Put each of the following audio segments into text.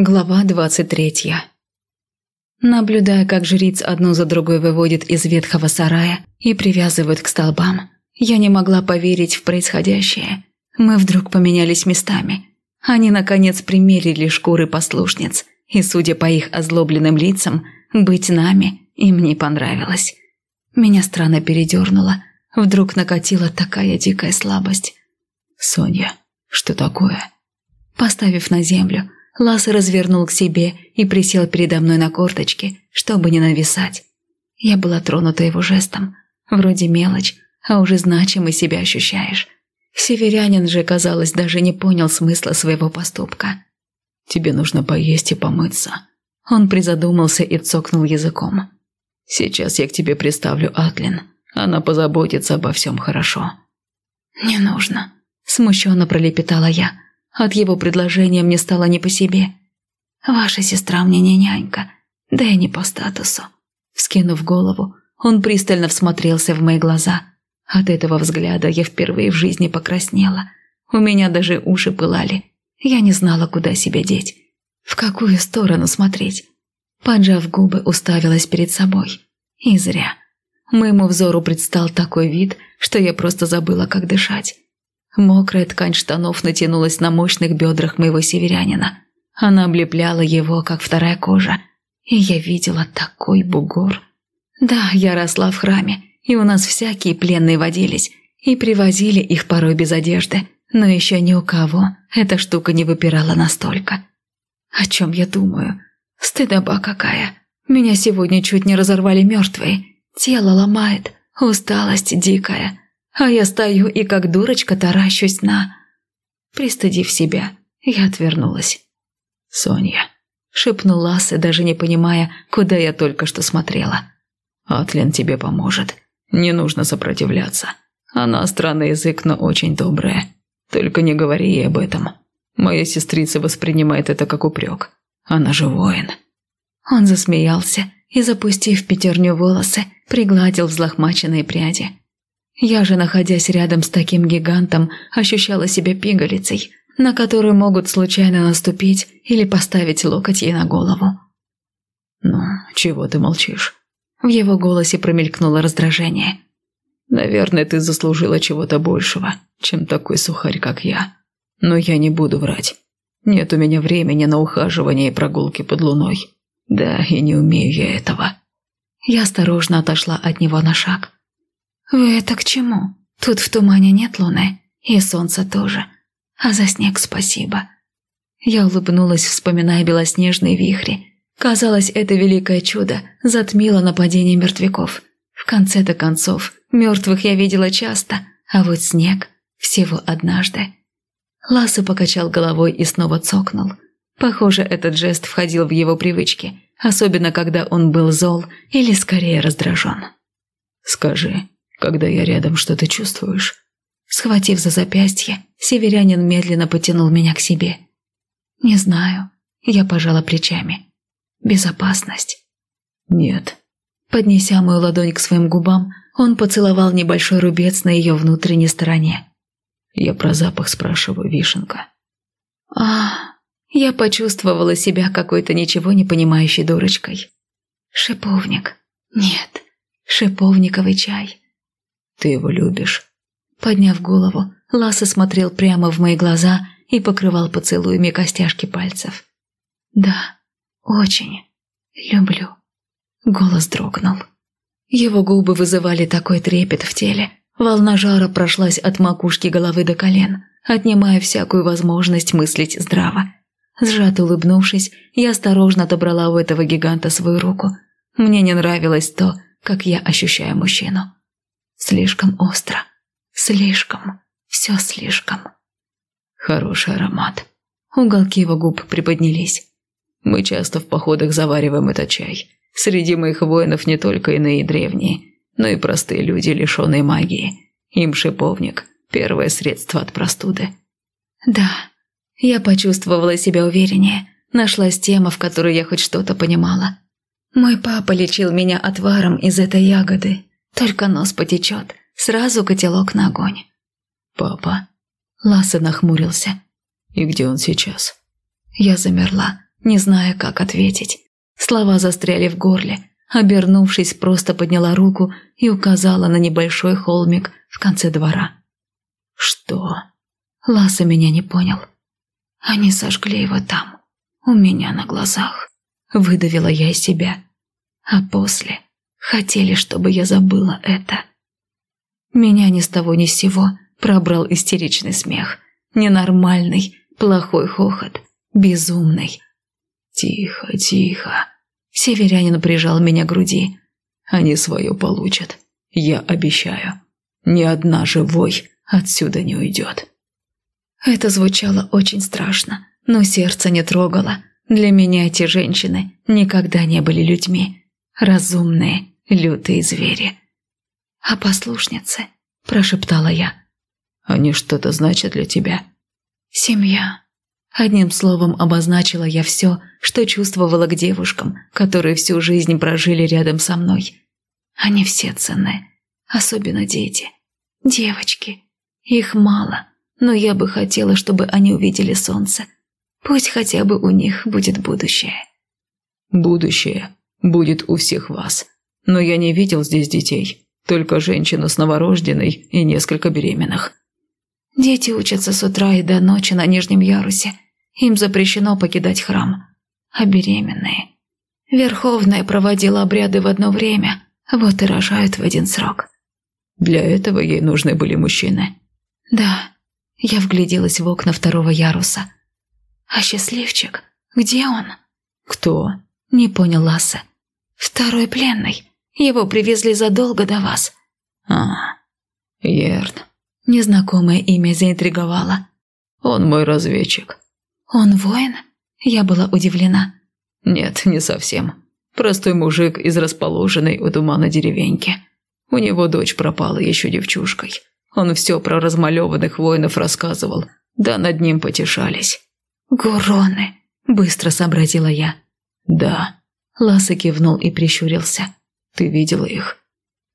Глава двадцать третья. Наблюдая, как жриц одну за другой выводит из ветхого сарая и привязывают к столбам, я не могла поверить в происходящее. Мы вдруг поменялись местами. Они, наконец, примерили шкуры послушниц, и, судя по их озлобленным лицам, быть нами им не понравилось. Меня странно передернуло. Вдруг накатила такая дикая слабость. «Соня, что такое?» Поставив на землю, Ласса развернул к себе и присел передо мной на корточки, чтобы не нависать. Я была тронута его жестом. Вроде мелочь, а уже значимо себя ощущаешь. Северянин же, казалось, даже не понял смысла своего поступка. «Тебе нужно поесть и помыться». Он призадумался и цокнул языком. «Сейчас я к тебе приставлю Атлин. Она позаботится обо всем хорошо». «Не нужно», – смущенно пролепетала я. От его предложения мне стало не по себе. «Ваша сестра мне не нянька, да и не по статусу». Вскинув голову, он пристально всмотрелся в мои глаза. От этого взгляда я впервые в жизни покраснела. У меня даже уши пылали. Я не знала, куда себя деть. В какую сторону смотреть. Поджав губы, уставилась перед собой. И зря. Моему взору предстал такой вид, что я просто забыла, как дышать. Мокрая ткань штанов натянулась на мощных бедрах моего северянина. Она облепляла его, как вторая кожа. И я видела такой бугор. Да, я росла в храме, и у нас всякие пленные водились, и привозили их порой без одежды, но еще ни у кого эта штука не выпирала настолько. О чем я думаю? Стыдоба какая. Меня сегодня чуть не разорвали мертвые. Тело ломает, усталость дикая а я стою и как дурочка таращусь на... Пристыдив себя, я отвернулась. «Соня», — шепнул Лассе, даже не понимая, куда я только что смотрела. «Атлин тебе поможет. Не нужно сопротивляться. Она странный язык, но очень добрая. Только не говори ей об этом. Моя сестрица воспринимает это как упрек. Она же воин». Он засмеялся и, запустив пятерню волосы, пригладил взлохмаченные пряди. Я же, находясь рядом с таким гигантом, ощущала себя пигалицей, на которую могут случайно наступить или поставить локоть ей на голову. «Ну, чего ты молчишь?» В его голосе промелькнуло раздражение. «Наверное, ты заслужила чего-то большего, чем такой сухарь, как я. Но я не буду врать. Нет у меня времени на ухаживание и прогулки под луной. Да, и не умею я этого». Я осторожно отошла от него на шаг. «Вы это к чему? Тут в тумане нет луны, и солнца тоже. А за снег спасибо». Я улыбнулась, вспоминая белоснежные вихри. Казалось, это великое чудо затмило нападение мертвяков. В конце-то концов, мертвых я видела часто, а вот снег всего однажды. Ласса покачал головой и снова цокнул. Похоже, этот жест входил в его привычки, особенно когда он был зол или скорее раздражен. «Скажи, когда я рядом, что ты чувствуешь?» Схватив за запястье, северянин медленно потянул меня к себе. «Не знаю». Я пожала плечами. «Безопасность?» «Нет». Поднеся мою ладонь к своим губам, он поцеловал небольшой рубец на ее внутренней стороне. «Я про запах спрашиваю, вишенка». «А...» Я почувствовала себя какой-то ничего не понимающей дурочкой. «Шиповник. Нет, шиповниковый чай. Ты его любишь?» Подняв голову, Ласса смотрел прямо в мои глаза и покрывал поцелуями костяшки пальцев. «Да, очень. Люблю». Голос дрогнул. Его губы вызывали такой трепет в теле. Волна жара прошлась от макушки головы до колен, отнимая всякую возможность мыслить здраво. Сжато улыбнувшись, я осторожно отобрала у этого гиганта свою руку. Мне не нравилось то, как я ощущаю мужчину. Слишком остро. Слишком. Все слишком. Хороший аромат. Уголки его губ приподнялись. Мы часто в походах завариваем этот чай. Среди моих воинов не только иные древние, но и простые люди, лишенные магии. Им шиповник – первое средство от простуды. Да, я почувствовала себя увереннее. Нашлась тема, в которой я хоть что-то понимала. Мой папа лечил меня отваром из этой ягоды, только нос потечет, сразу котелок на огонь. «Папа?» Ласса нахмурился. «И где он сейчас?» Я замерла, не зная, как ответить. Слова застряли в горле. Обернувшись, просто подняла руку и указала на небольшой холмик в конце двора. «Что?» Ласа меня не понял. «Они сожгли его там, у меня на глазах», — выдавила я из себя. А после хотели, чтобы я забыла это. Меня ни с того ни с сего пробрал истеричный смех. Ненормальный, плохой хохот, безумный. «Тихо, тихо!» Северянин прижал меня к груди. «Они свое получат, я обещаю. Ни одна живой отсюда не уйдет». Это звучало очень страшно, но сердце не трогало. Для меня эти женщины никогда не были людьми. Разумные, лютые звери. «А послушницы?» – прошептала я. «Они что-то значат для тебя?» «Семья». Одним словом обозначила я все, что чувствовала к девушкам, которые всю жизнь прожили рядом со мной. Они все ценны, особенно дети. Девочки. Их мало, но я бы хотела, чтобы они увидели солнце. Пусть хотя бы у них будет будущее. Будущее будет у всех вас. Но я не видел здесь детей, только женщину с новорожденной и несколько беременных. Дети учатся с утра и до ночи на нижнем ярусе. Им запрещено покидать храм. А беременные... Верховная проводила обряды в одно время, вот и рожают в один срок. Для этого ей нужны были мужчины. Да, я вгляделась в окна второго яруса. А счастливчик, где он? Кто? Не понял Лассе. Второй пленный. Его привезли задолго до вас. А, Ерн. Незнакомое имя заинтриговало. Он мой разведчик. Он воин? Я была удивлена. Нет, не совсем. Простой мужик из расположенной у тумана деревеньки. У него дочь пропала еще девчушкой. Он все про размалеванных воинов рассказывал, да над ним потешались. «Гуроны!» – быстро сообразила я. «Да». Ласа кивнул и прищурился. «Ты видела их?»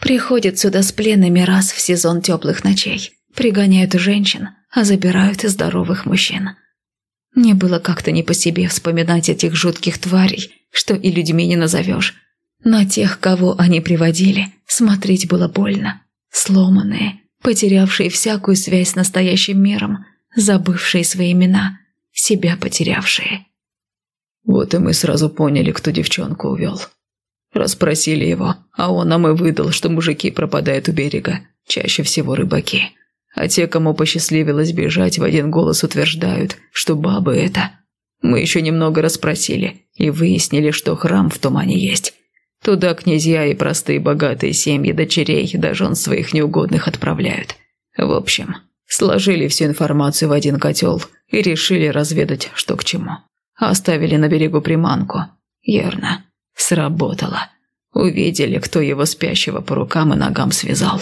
«Приходят сюда с пленными раз в сезон теплых ночей. Пригоняют женщин, а забирают здоровых мужчин. Мне было как-то не по себе вспоминать этих жутких тварей, что и людьми не назовешь. На тех, кого они приводили, смотреть было больно. Сломанные, потерявшие всякую связь с настоящим миром, забывшие свои имена, себя потерявшие. Вот и мы сразу поняли, кто девчонку увел. Расспросили его, а он нам и выдал, что мужики пропадают у берега, чаще всего рыбаки. А те, кому посчастливилось бежать, в один голос утверждают, что бабы это. Мы еще немного расспросили и выяснили, что храм в тумане есть. Туда князья и простые богатые семьи дочерей до жен своих неугодных отправляют. В общем, сложили всю информацию в один котел и решили разведать, что к чему. Оставили на берегу приманку. Ерно. Сработало. Увидели, кто его спящего по рукам и ногам связал.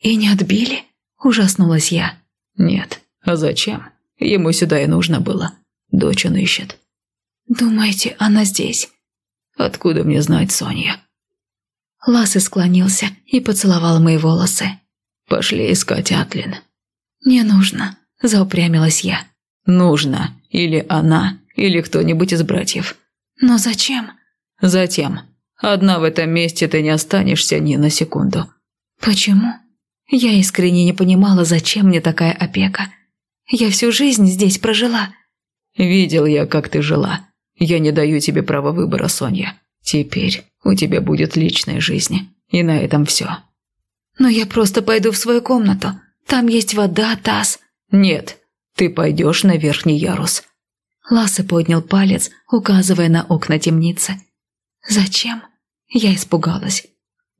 «И не отбили?» – ужаснулась я. «Нет. А зачем? Ему сюда и нужно было. Дочь он ищет». «Думаете, она здесь?» Откуда мне знать, Соня?» Лассе склонился и поцеловал мои волосы. «Пошли искать Атлин». «Не нужно», – заупрямилась я. «Нужно. Или она, или кто-нибудь из братьев». «Но зачем?» «Затем. Одна в этом месте ты не останешься ни на секунду». «Почему?» Я искренне не понимала, зачем мне такая опека. Я всю жизнь здесь прожила. «Видел я, как ты жила. Я не даю тебе права выбора, Соня. Теперь у тебя будет личная жизнь. И на этом все. Но я просто пойду в свою комнату. Там есть вода, таз. Нет, ты пойдешь на верхний ярус. Лассе поднял палец, указывая на окна темницы. Зачем? Я испугалась.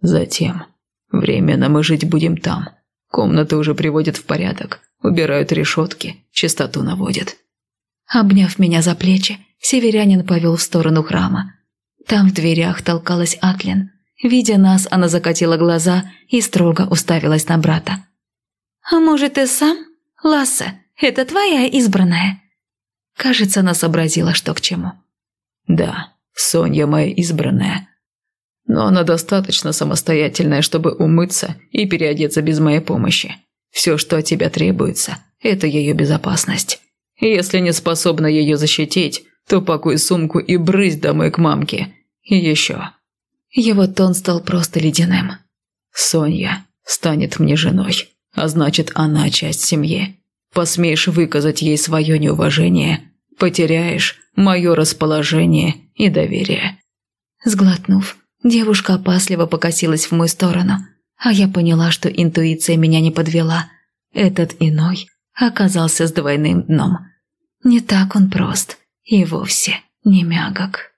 Затем. Временно мы жить будем там. Комнаты уже приводят в порядок. Убирают решетки, чистоту наводят. Обняв меня за плечи, северянин повел в сторону храма. Там в дверях толкалась Атлин. Видя нас, она закатила глаза и строго уставилась на брата. «А может, ты сам? Лассе, это твоя избранная?» Кажется, она сообразила, что к чему. «Да, Соня моя избранная. Но она достаточно самостоятельная, чтобы умыться и переодеться без моей помощи. Все, что от тебя требуется, это ее безопасность. Если не способна ее защитить, то пакуй сумку и брысь домой к мамке. И еще». Его тон стал просто ледяным. «Соня станет мне женой, а значит, она часть семьи. Посмеешь выказать ей свое неуважение, потеряешь мое расположение и доверие». Сглотнув, девушка опасливо покосилась в мою сторону, а я поняла, что интуиция меня не подвела. Этот иной оказался с двойным дном. Не так он прост и вовсе не мягок.